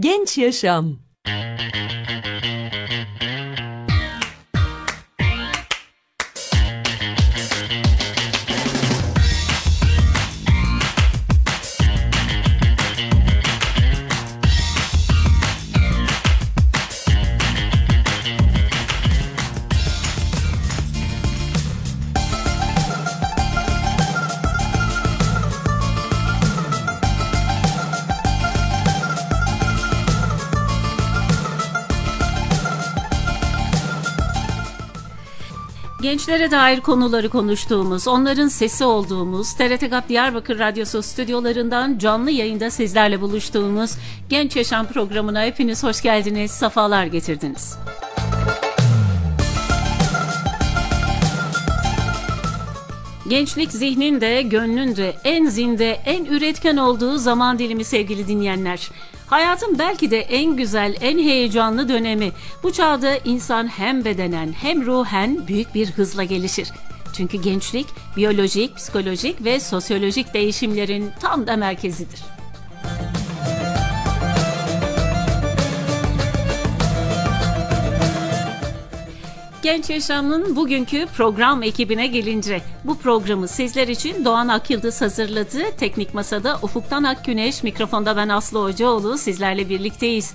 Genç Yaşam Gençlere dair konuları konuştuğumuz, onların sesi olduğumuz, TRT GAP Diyarbakır Radyosu stüdyolarından canlı yayında sizlerle buluştuğumuz Genç Yaşam programına hepiniz hoş geldiniz, safalar getirdiniz. Gençlik zihnin de gönlün de en zinde, en üretken olduğu zaman dilimi sevgili dinleyenler. Hayatın belki de en güzel, en heyecanlı dönemi. Bu çağda insan hem bedenen hem ruhen büyük bir hızla gelişir. Çünkü gençlik biyolojik, psikolojik ve sosyolojik değişimlerin tam da merkezidir. Genç Yaşam'ın bugünkü program ekibine gelince bu programı sizler için Doğan Akyıldız hazırladı. Teknik Masa'da Ufuktan Akgüneş, mikrofonda ben Aslı Hocaoğlu sizlerle birlikteyiz.